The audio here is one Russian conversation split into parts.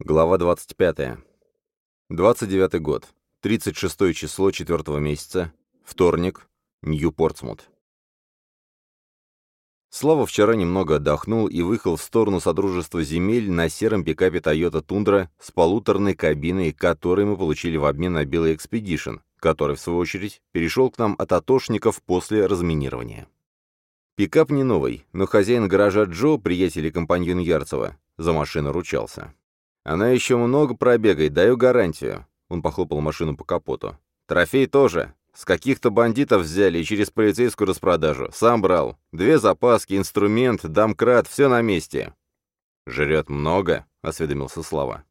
Глава 25. 29 год. 36 число 4 месяца. Вторник. Нью-Портсмут. Слава вчера немного отдохнул и выехал в сторону Содружества земель на сером пикапе Toyota Tundra с полуторной кабиной, которую мы получили в обмен на белый Expedition, который, в свою очередь, перешел к нам от атошников после разминирования. Пикап не новый, но хозяин гаража Джо, приятель и компаньон Ярцева, за машину ручался. «Она еще много пробегает, даю гарантию». Он похлопал машину по капоту. «Трофей тоже. С каких-то бандитов взяли и через полицейскую распродажу. Сам брал. Две запаски, инструмент, домкрат, все на месте». «Жрет много?» — осведомился Слава.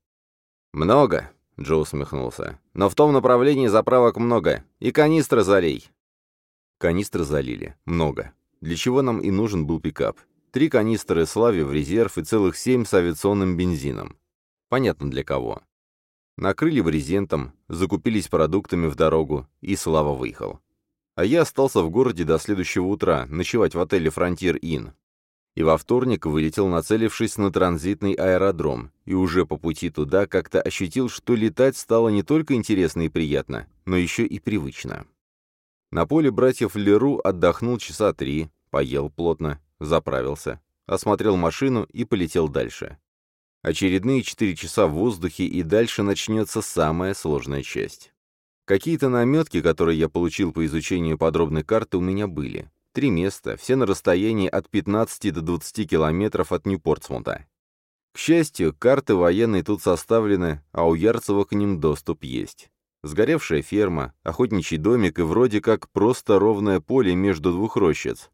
«Много», — Джо усмехнулся. «Но в том направлении заправок много. И канистры залей». Канистры залили. Много. Для чего нам и нужен был пикап. Три канистры Славе в резерв и целых семь с авиационным бензином. Понятно для кого. Накрыли брезентом, закупились продуктами в дорогу, и Слава выехал. А я остался в городе до следующего утра, ночевать в отеле «Фронтир Inn». И во вторник вылетел, нацелившись на транзитный аэродром, и уже по пути туда как-то ощутил, что летать стало не только интересно и приятно, но еще и привычно. На поле братьев Леру отдохнул часа три, поел плотно, заправился, осмотрел машину и полетел дальше. Очередные четыре часа в воздухе, и дальше начнется самая сложная часть. Какие-то наметки, которые я получил по изучению подробной карты, у меня были. Три места, все на расстоянии от 15 до 20 километров от Нью-Портсмута. К счастью, карты военные тут составлены, а у Ярцева к ним доступ есть. Сгоревшая ферма, охотничий домик и вроде как просто ровное поле между двух рощиц.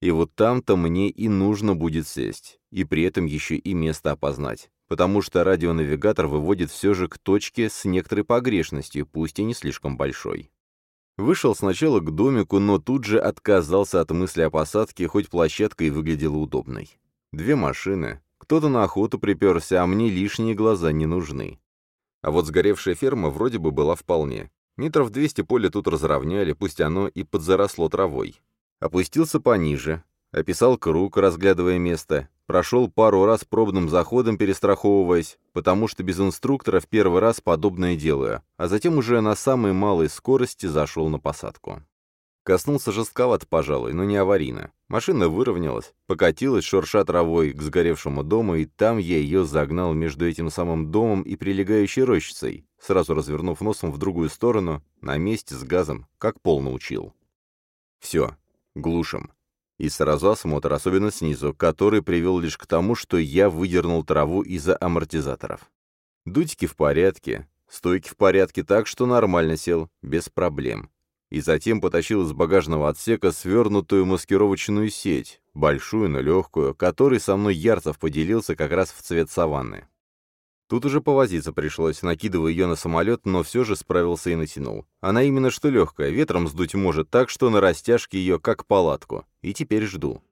И вот там-то мне и нужно будет сесть, и при этом еще и место опознать, потому что радионавигатор выводит все же к точке с некоторой погрешностью, пусть и не слишком большой. Вышел сначала к домику, но тут же отказался от мысли о посадке, хоть площадка и выглядела удобной. Две машины, кто-то на охоту приперся, а мне лишние глаза не нужны. А вот сгоревшая ферма вроде бы была вполне. Метров 200 поля тут разровняли, пусть оно и подзаросло травой. Опустился пониже, описал круг, разглядывая место, прошел пару раз пробным заходом, перестраховываясь, потому что без инструктора в первый раз подобное делаю, а затем уже на самой малой скорости зашел на посадку. Коснулся жестковато, пожалуй, но не аварийно. Машина выровнялась, покатилась, шурша травой, к сгоревшему дому, и там я ее загнал между этим самым домом и прилегающей рощицей, сразу развернув носом в другую сторону, на месте с газом, как пол научил. Все, глушим. И сразу осмотр, особенно снизу, который привел лишь к тому, что я выдернул траву из-за амортизаторов. Дудьки в порядке, стойки в порядке, так что нормально сел, без проблем. И затем потащил из багажного отсека свернутую маскировочную сеть, большую, но легкую, которой со мной Ярцев поделился как раз в цвет саванны. Тут уже повозиться пришлось, накидывая ее на самолет, но все же справился и натянул. Она именно что легкая, ветром сдуть может так, что на растяжке ее как палатку. И теперь жду.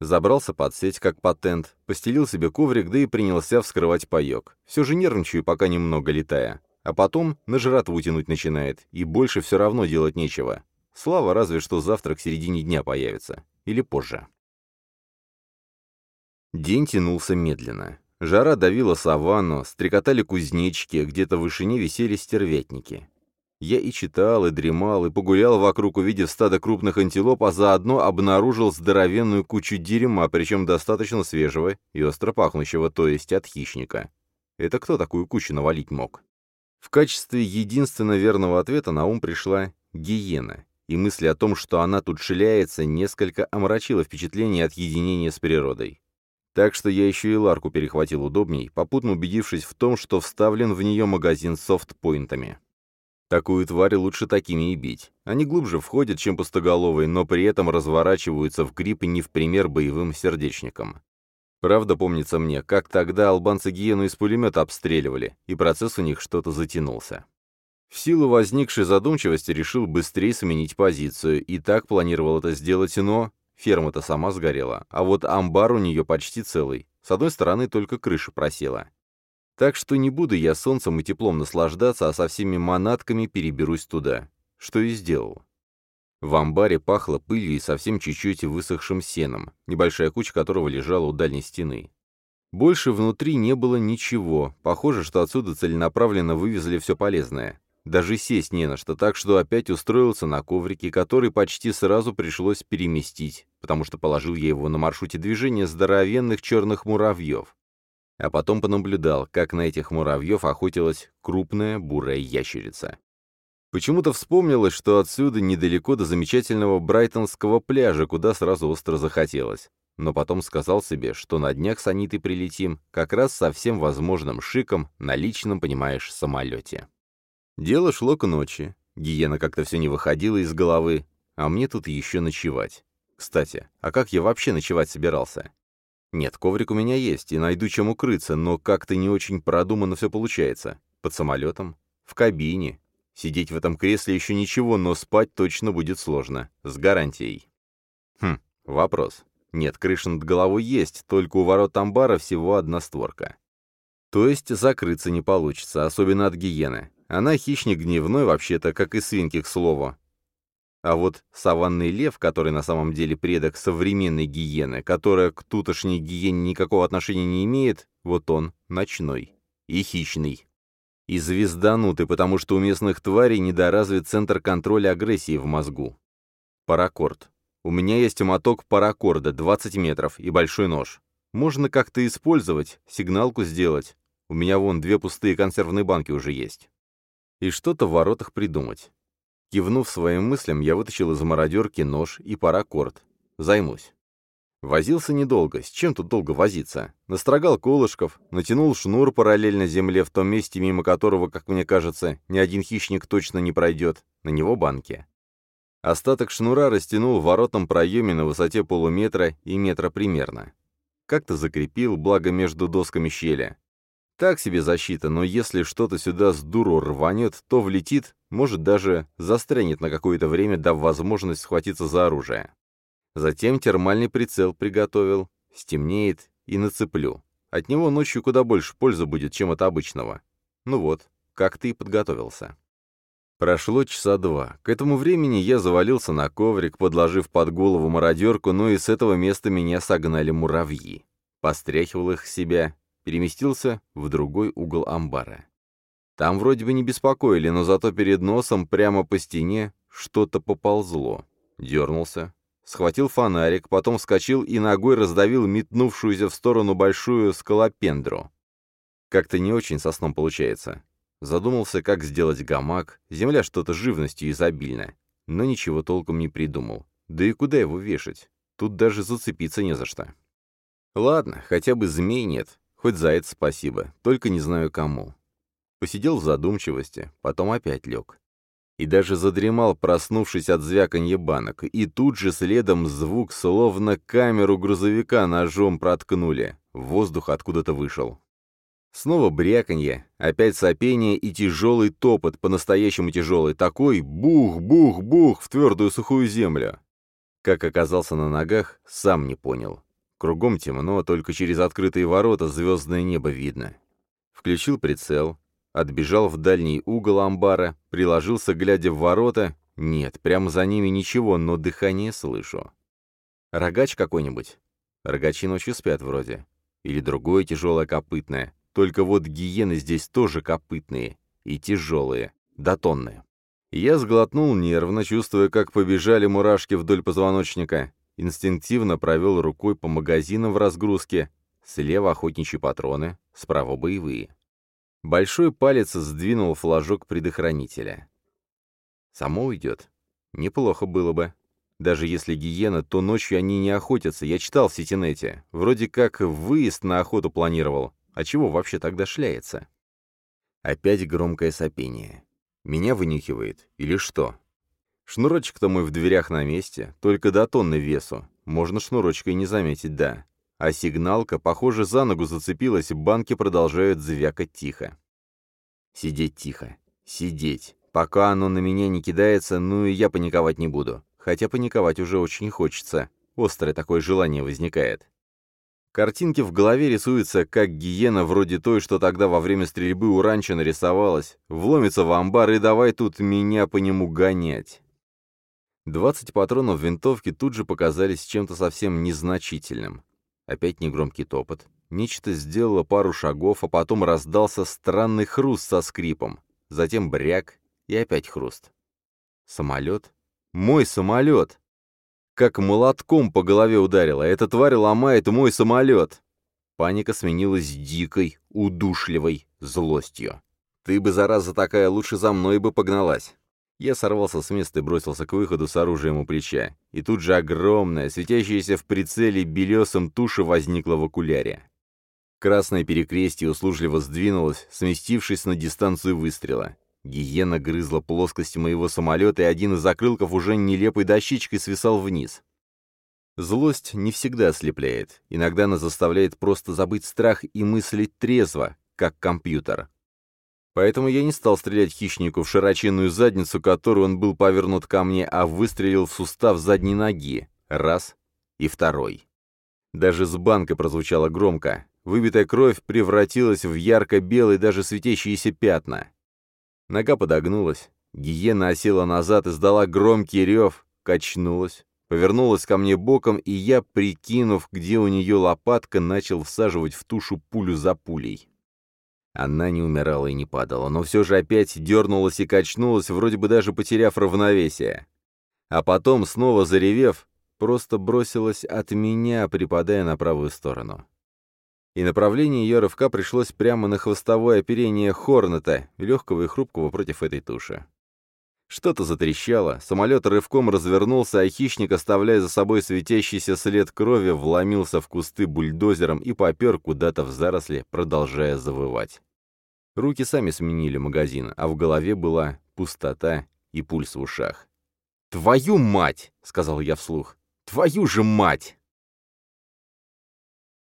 Забрался под сеть, как патент, постелил себе коврик, да и принялся вскрывать паек. Все же нервничаю, пока немного летая. А потом на жратву тянуть начинает, и больше все равно делать нечего. Слава разве что завтра к середине дня появится. Или позже. День тянулся медленно. Жара давила саванну, стрекотали кузнечки, где-то в вышине висели стервятники. Я и читал, и дремал, и погулял вокруг, увидев стадо крупных антилоп, а заодно обнаружил здоровенную кучу дерьма, причем достаточно свежего и остро пахнущего, то есть от хищника. Это кто такую кучу навалить мог? В качестве единственно верного ответа на ум пришла гиена, и мысль о том, что она тут шляется, несколько омрачила впечатление от единения с природой. Так что я еще и ларку перехватил удобней, попутно убедившись в том, что вставлен в нее магазин с софтпоинтами. Такую тварь лучше такими и бить. Они глубже входят, чем пустоголовые, но при этом разворачиваются в грипп не в пример боевым сердечникам. Правда, помнится мне, как тогда албанцы гиену из пулемета обстреливали, и процесс у них что-то затянулся. В силу возникшей задумчивости решил быстрее сменить позицию, и так планировал это сделать, но Ферма-то сама сгорела, а вот амбар у нее почти целый. С одной стороны только крыша просела. Так что не буду я солнцем и теплом наслаждаться, а со всеми манатками переберусь туда. Что и сделал. В амбаре пахло пылью и совсем чуть-чуть высохшим сеном, небольшая куча которого лежала у дальней стены. Больше внутри не было ничего, похоже, что отсюда целенаправленно вывезли все полезное. Даже сесть не на что, так что опять устроился на коврике, который почти сразу пришлось переместить, потому что положил я его на маршруте движения здоровенных черных муравьев. А потом понаблюдал, как на этих муравьев охотилась крупная бурая ящерица. Почему-то вспомнилось, что отсюда недалеко до замечательного Брайтонского пляжа, куда сразу остро захотелось. Но потом сказал себе, что на днях с Анитой прилетим, как раз со всем возможным шиком на личном, понимаешь, самолете. Дело шло к ночи. Гиена как-то все не выходила из головы, а мне тут еще ночевать. Кстати, а как я вообще ночевать собирался? Нет, коврик у меня есть, и найду чем укрыться, но как-то не очень продуманно все получается. Под самолетом, в кабине, Сидеть в этом кресле еще ничего, но спать точно будет сложно. С гарантией. Хм, вопрос. Нет, крыша над головой есть, только у ворот амбара всего одна створка. То есть закрыться не получится, особенно от гиены. Она хищник гневной вообще-то, как и свинки, к слову. А вот саванный лев, который на самом деле предок современной гиены, которая к тутошней гиене никакого отношения не имеет, вот он ночной и хищный. И звездануты, потому что у местных тварей недоразвит центр контроля агрессии в мозгу. Паракорд. У меня есть моток паракорда, 20 метров, и большой нож. Можно как-то использовать, сигналку сделать. У меня вон две пустые консервные банки уже есть. И что-то в воротах придумать. Кивнув своим мыслям, я вытащил из мародерки нож и паракорд. Займусь. Возился недолго, с чем тут долго возиться? Настрогал колышков, натянул шнур параллельно земле в том месте, мимо которого, как мне кажется, ни один хищник точно не пройдет, на него банки. Остаток шнура растянул в воротном проеме на высоте полуметра и метра примерно. Как-то закрепил, благо между досками щели. Так себе защита, но если что-то сюда с дуру рванет, то влетит, может даже застрянет на какое-то время, дав возможность схватиться за оружие. Затем термальный прицел приготовил. Стемнеет и нацеплю. От него ночью куда больше пользы будет, чем от обычного. Ну вот, как ты и подготовился. Прошло часа два. К этому времени я завалился на коврик, подложив под голову мародерку, но и с этого места меня согнали муравьи. Постряхивал их себя, переместился в другой угол амбара. Там вроде бы не беспокоили, но зато перед носом прямо по стене что-то поползло. Дернулся, Схватил фонарик, потом вскочил и ногой раздавил метнувшуюся в сторону большую скалопендру. Как-то не очень со сном получается. Задумался, как сделать гамак, земля что-то живностью изобильна, но ничего толком не придумал. Да и куда его вешать? Тут даже зацепиться не за что. Ладно, хотя бы змей нет, хоть за это спасибо, только не знаю кому. Посидел в задумчивости, потом опять лег и даже задремал, проснувшись от звяканья банок, и тут же следом звук, словно камеру грузовика ножом проткнули. Воздух откуда-то вышел. Снова бряканье, опять сопение и тяжелый топот, по-настоящему тяжелый, такой бух-бух-бух в твердую сухую землю. Как оказался на ногах, сам не понял. Кругом темно, только через открытые ворота звездное небо видно. Включил прицел, Отбежал в дальний угол амбара, приложился, глядя в ворота. Нет, прямо за ними ничего, но дыхание слышу. Рогач какой-нибудь? Рогачи ночью спят вроде. Или другое тяжелое копытное. Только вот гиены здесь тоже копытные. И тяжелые. Дотонные. Я сглотнул нервно, чувствуя, как побежали мурашки вдоль позвоночника. Инстинктивно провел рукой по магазинам в разгрузке. Слева охотничьи патроны, справа боевые. Большой палец сдвинул флажок предохранителя. Само уйдет. Неплохо было бы. Даже если гиена, то ночью они не охотятся, я читал в сетинете. Вроде как выезд на охоту планировал. А чего вообще тогда шляется? Опять громкое сопение. Меня вынюхивает. Или что? Шнурочек-то мой в дверях на месте, только до тонны весу. Можно шнурочкой не заметить, да. А сигналка, похоже, за ногу зацепилась, банки продолжают звякать тихо. Сидеть тихо. Сидеть. Пока оно на меня не кидается, ну и я паниковать не буду. Хотя паниковать уже очень хочется. Острое такое желание возникает. Картинки в голове рисуются, как гиена вроде той, что тогда во время стрельбы у ранчо нарисовалась, вломится в амбар и давай тут меня по нему гонять. Двадцать патронов винтовки тут же показались чем-то совсем незначительным. Опять негромкий топот. Нечто сделало пару шагов, а потом раздался странный хруст со скрипом. Затем бряк и опять хруст. Самолет? Мой самолет! Как молотком по голове ударило. Эта тварь ломает мой самолет. Паника сменилась дикой, удушливой злостью. «Ты бы, зараза такая, лучше за мной бы погналась!» Я сорвался с места и бросился к выходу с оружием у плеча. И тут же огромная, светящаяся в прицеле белесом туша возникла в окуляре. Красное перекрестие услужливо сдвинулось, сместившись на дистанцию выстрела. Гиена грызла плоскость моего самолета, и один из закрылков уже нелепой дощечкой свисал вниз. Злость не всегда ослепляет. Иногда она заставляет просто забыть страх и мыслить трезво, как компьютер. Поэтому я не стал стрелять хищнику в широченную задницу, которую он был повернут ко мне, а выстрелил в сустав задней ноги. Раз и второй. Даже с банкой прозвучало громко. Выбитая кровь превратилась в ярко-белые, даже светящиеся пятна. Нога подогнулась. Гиена осела назад, издала громкий рев, качнулась, повернулась ко мне боком, и я, прикинув, где у нее лопатка, начал всаживать в тушу пулю за пулей. Она не умирала и не падала, но все же опять дернулась и качнулась, вроде бы даже потеряв равновесие. А потом, снова заревев, просто бросилась от меня, припадая на правую сторону. И направление ее рывка пришлось прямо на хвостовое оперение Хорнета, легкого и хрупкого против этой туши. Что-то затрещало, самолет рывком развернулся, а хищник, оставляя за собой светящийся след крови, вломился в кусты бульдозером и попер куда-то в заросли, продолжая завывать. Руки сами сменили магазин, а в голове была пустота и пульс в ушах. «Твою мать!» — сказал я вслух. «Твою же мать!»